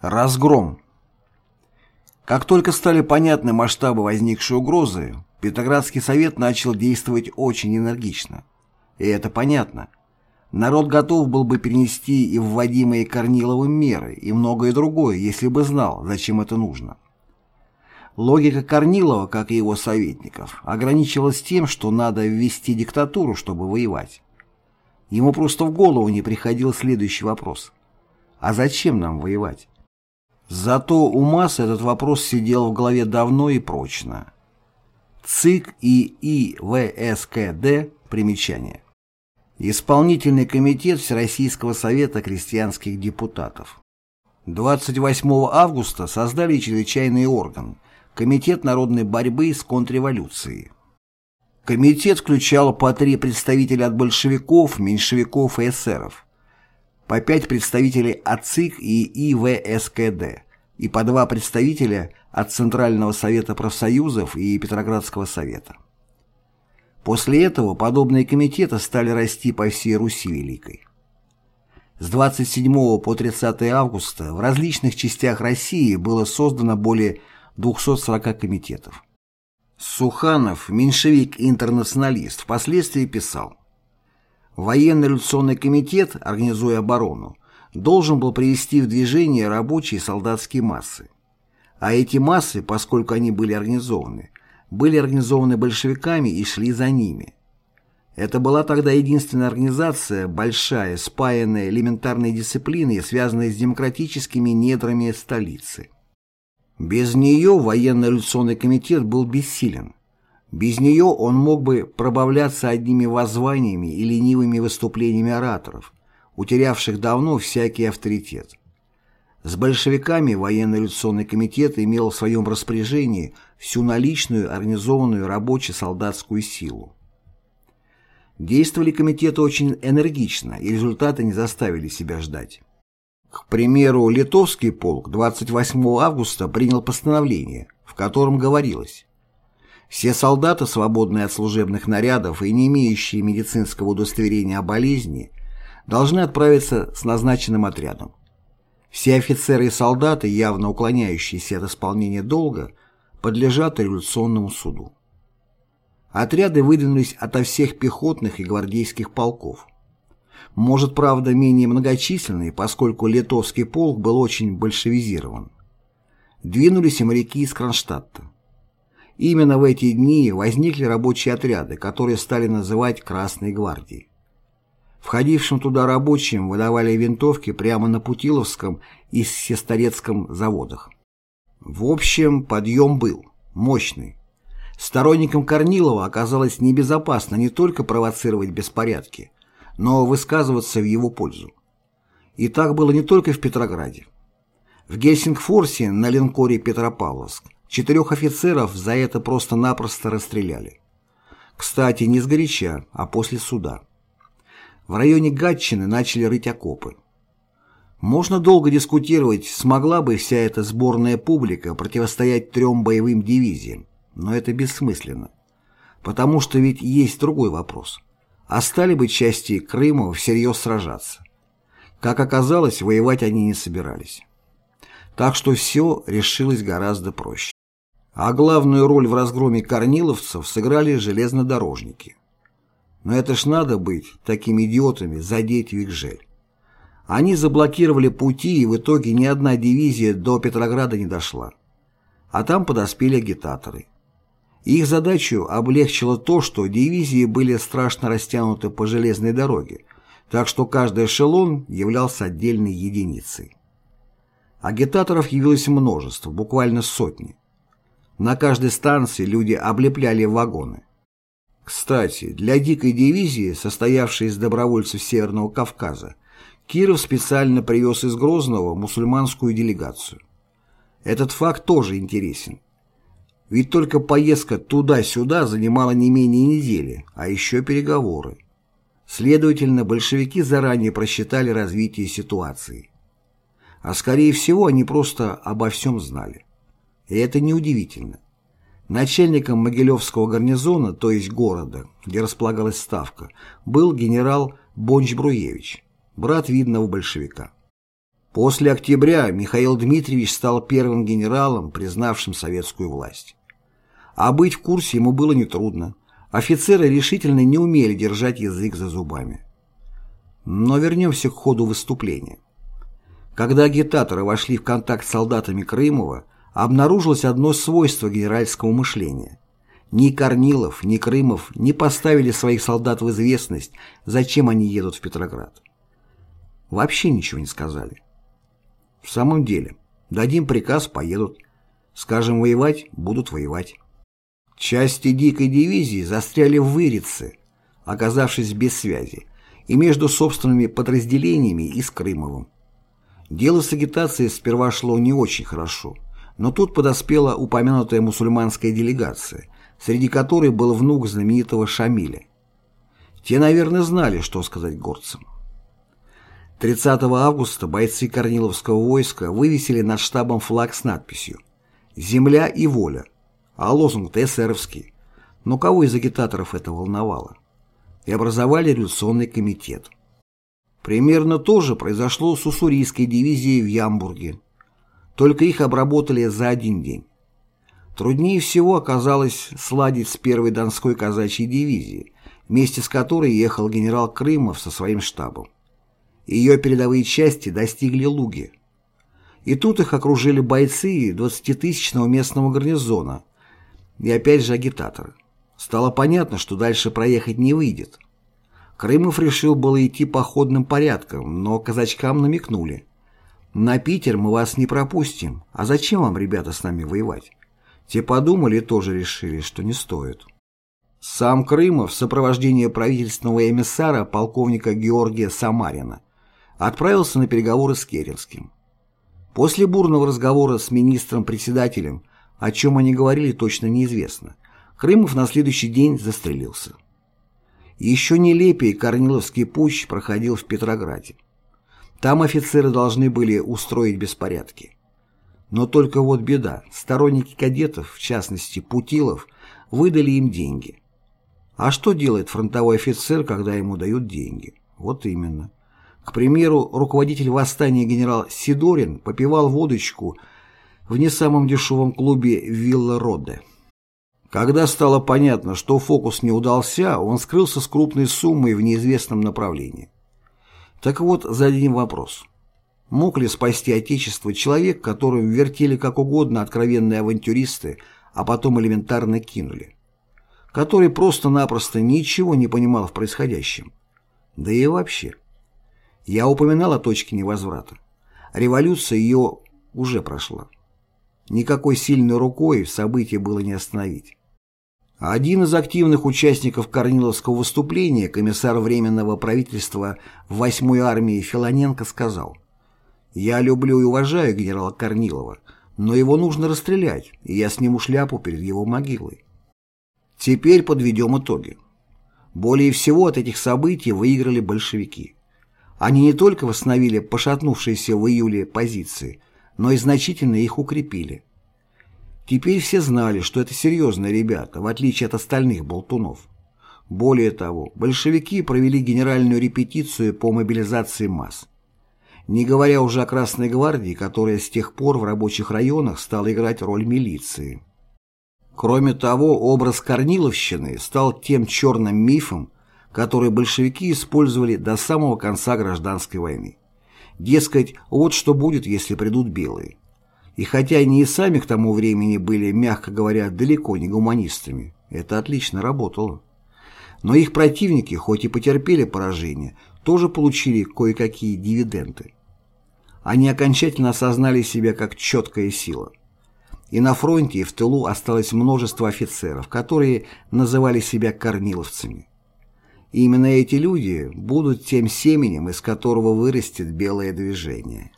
Разгром. Как только стали понятны масштабы возникшей угрозы, Петроградский совет начал действовать очень энергично. И это понятно. Народ готов был бы перенести и вводимые Корниловым меры, и многое другое, если бы знал, зачем это нужно. Логика Корнилова, как и его советников, ограничивалась тем, что надо ввести диктатуру, чтобы воевать. Ему просто в голову не приходил следующий вопрос. А зачем нам воевать? Зато у масс этот вопрос сидел в голове давно и прочно. ЦИК и ИВСКД примечание. Исполнительный комитет Всероссийского совета крестьянских депутатов. 28 августа создали чрезвычайный орган – Комитет народной борьбы с контрреволюцией. Комитет включал по три представителя от большевиков, меньшевиков и эсеров – по пять представителей от ЦИК и ИВСКД и по два представителя от Центрального совета профсоюзов и Петроградского совета. После этого подобные комитеты стали расти по всей Руси Великой. С 27 по 30 августа в различных частях России было создано более 240 комитетов. Суханов, меньшевик-интернационалист, впоследствии писал Военно-революционный комитет, организуя оборону, должен был привести в движение рабочие и солдатские массы. А эти массы, поскольку они были организованы, были организованы большевиками и шли за ними. Это была тогда единственная организация, большая, спаянная элементарной дисциплиной, связанная с демократическими недрами столицы. Без нее военно-революционный комитет был бессилен. Без нее он мог бы пробавляться одними воззваниями и ленивыми выступлениями ораторов, утерявших давно всякий авторитет. С большевиками военно-революционный комитет имел в своем распоряжении всю наличную организованную рабоче-солдатскую силу. Действовали комитеты очень энергично, и результаты не заставили себя ждать. К примеру, Литовский полк 28 августа принял постановление, в котором говорилось все солдаты, свободные от служебных нарядов и не имеющие медицинского удостоверения о болезни, должны отправиться с назначенным отрядом. Все офицеры и солдаты, явно уклоняющиеся от исполнения долга, подлежат революционному суду. Отряды выдвинулись ото всех пехотных и гвардейских полков. Может, правда, менее многочисленные, поскольку литовский полк был очень большевизирован. Двинулись и моряки из Кронштадта. Именно в эти дни возникли рабочие отряды, которые стали называть «Красной гвардией». Входившим туда рабочим выдавали винтовки прямо на Путиловском и Сестрорецком заводах. В общем, подъем был, мощный. Сторонникам Корнилова оказалось небезопасно не только провоцировать беспорядки, но высказываться в его пользу. И так было не только в Петрограде. В Гельсингфорсе на линкоре Петропавловск Четырех офицеров за это просто-напросто расстреляли. Кстати, не сгоряча, а после суда. В районе Гатчины начали рыть окопы. Можно долго дискутировать, смогла бы вся эта сборная публика противостоять трем боевым дивизиям, но это бессмысленно. Потому что ведь есть другой вопрос. А стали бы части Крыма всерьез сражаться? Как оказалось, воевать они не собирались. Так что все решилось гораздо проще. А главную роль в разгроме корниловцев сыграли железнодорожники. Но это ж надо быть такими идиотами, задеть Викжель. Они заблокировали пути, и в итоге ни одна дивизия до Петрограда не дошла. А там подоспели агитаторы. Их задачу облегчило то, что дивизии были страшно растянуты по железной дороге, так что каждый эшелон являлся отдельной единицей. Агитаторов явилось множество, буквально сотни. На каждой станции люди облепляли вагоны. Кстати, для дикой дивизии, состоявшей из добровольцев Северного Кавказа, Киров специально привез из Грозного мусульманскую делегацию. Этот факт тоже интересен. Ведь только поездка туда-сюда занимала не менее недели, а еще переговоры. Следовательно, большевики заранее просчитали развитие ситуации. А скорее всего, они просто обо всем знали. И это неудивительно. Начальником Могилевского гарнизона, то есть города, где располагалась ставка, был генерал Бонч-Бруевич, брат видного большевика. После октября Михаил Дмитриевич стал первым генералом, признавшим советскую власть. А быть в курсе ему было нетрудно. Офицеры решительно не умели держать язык за зубами. Но вернемся к ходу выступления. Когда агитаторы вошли в контакт с солдатами Крымова, обнаружилось одно свойство генеральского мышления. Ни Корнилов, ни Крымов не поставили своих солдат в известность, зачем они едут в Петроград. Вообще ничего не сказали. В самом деле, дадим приказ, поедут. Скажем воевать, будут воевать. Части дикой дивизии застряли в Вырице, оказавшись без связи, и между собственными подразделениями и с Крымовым. Дело с агитацией сперва шло не очень хорошо, но тут подоспела упомянутая мусульманская делегация, среди которой был внук знаменитого Шамиля. Те, наверное, знали, что сказать горцам. 30 августа бойцы Корниловского войска вывесили над штабом флаг с надписью «Земля и воля», а лозунг-то эсеровский. Но кого из агитаторов это волновало? И образовали революционный комитет. Примерно то же произошло с уссурийской дивизией в Ямбурге. Только их обработали за один день. Труднее всего оказалось сладить с первой Донской казачьей дивизией, вместе с которой ехал генерал Крымов со своим штабом. Ее передовые части достигли Луги. И тут их окружили бойцы 20-тысячного местного гарнизона и опять же агитаторы. Стало понятно, что дальше проехать не выйдет. Крымов решил было идти походным порядком, но казачкам намекнули. «На Питер мы вас не пропустим, а зачем вам, ребята, с нами воевать?» Те подумали и тоже решили, что не стоит. Сам Крымов в сопровождении правительственного эмиссара полковника Георгия Самарина отправился на переговоры с Керенским. После бурного разговора с министром-председателем, о чем они говорили, точно неизвестно, Крымов на следующий день застрелился. Еще нелепее Корниловский путь проходил в Петрограде. Там офицеры должны были устроить беспорядки. Но только вот беда, сторонники кадетов, в частности Путилов, выдали им деньги. А что делает фронтовой офицер, когда ему дают деньги? Вот именно. К примеру, руководитель восстания генерал Сидорин попивал водочку в не самом дешевом клубе «Вилла Роде». Когда стало понятно, что фокус не удался, он скрылся с крупной суммой в неизвестном направлении. Так вот, зададим вопрос. Мог ли спасти Отечество человек, которым вертели как угодно откровенные авантюристы, а потом элементарно кинули? Который просто-напросто ничего не понимал в происходящем? Да и вообще. Я упоминал о точке невозврата. Революция ее уже прошла. Никакой сильной рукой события было не остановить. Один из активных участников Корниловского выступления, комиссар Временного правительства 8-й армии Филоненко сказал «Я люблю и уважаю генерала Корнилова, но его нужно расстрелять, и я сниму шляпу перед его могилой». Теперь подведем итоги. Более всего от этих событий выиграли большевики. Они не только восстановили пошатнувшиеся в июле позиции, но и значительно их укрепили. Теперь все знали, что это серьезные ребята, в отличие от остальных болтунов. Более того, большевики провели генеральную репетицию по мобилизации масс. Не говоря уже о Красной гвардии, которая с тех пор в рабочих районах стала играть роль милиции. Кроме того, образ Корниловщины стал тем черным мифом, которые большевики использовали до самого конца гражданской войны. Дескать, вот что будет, если придут белые. И хотя они и сами к тому времени были, мягко говоря, далеко не гуманистами, это отлично работало. Но их противники, хоть и потерпели поражение, тоже получили кое-какие дивиденды. Они окончательно осознали себя как четкая сила. И на фронте, и в тылу осталось множество офицеров, которые называли себя корниловцами. И именно эти люди будут тем семенем, из которого вырастет белое движение.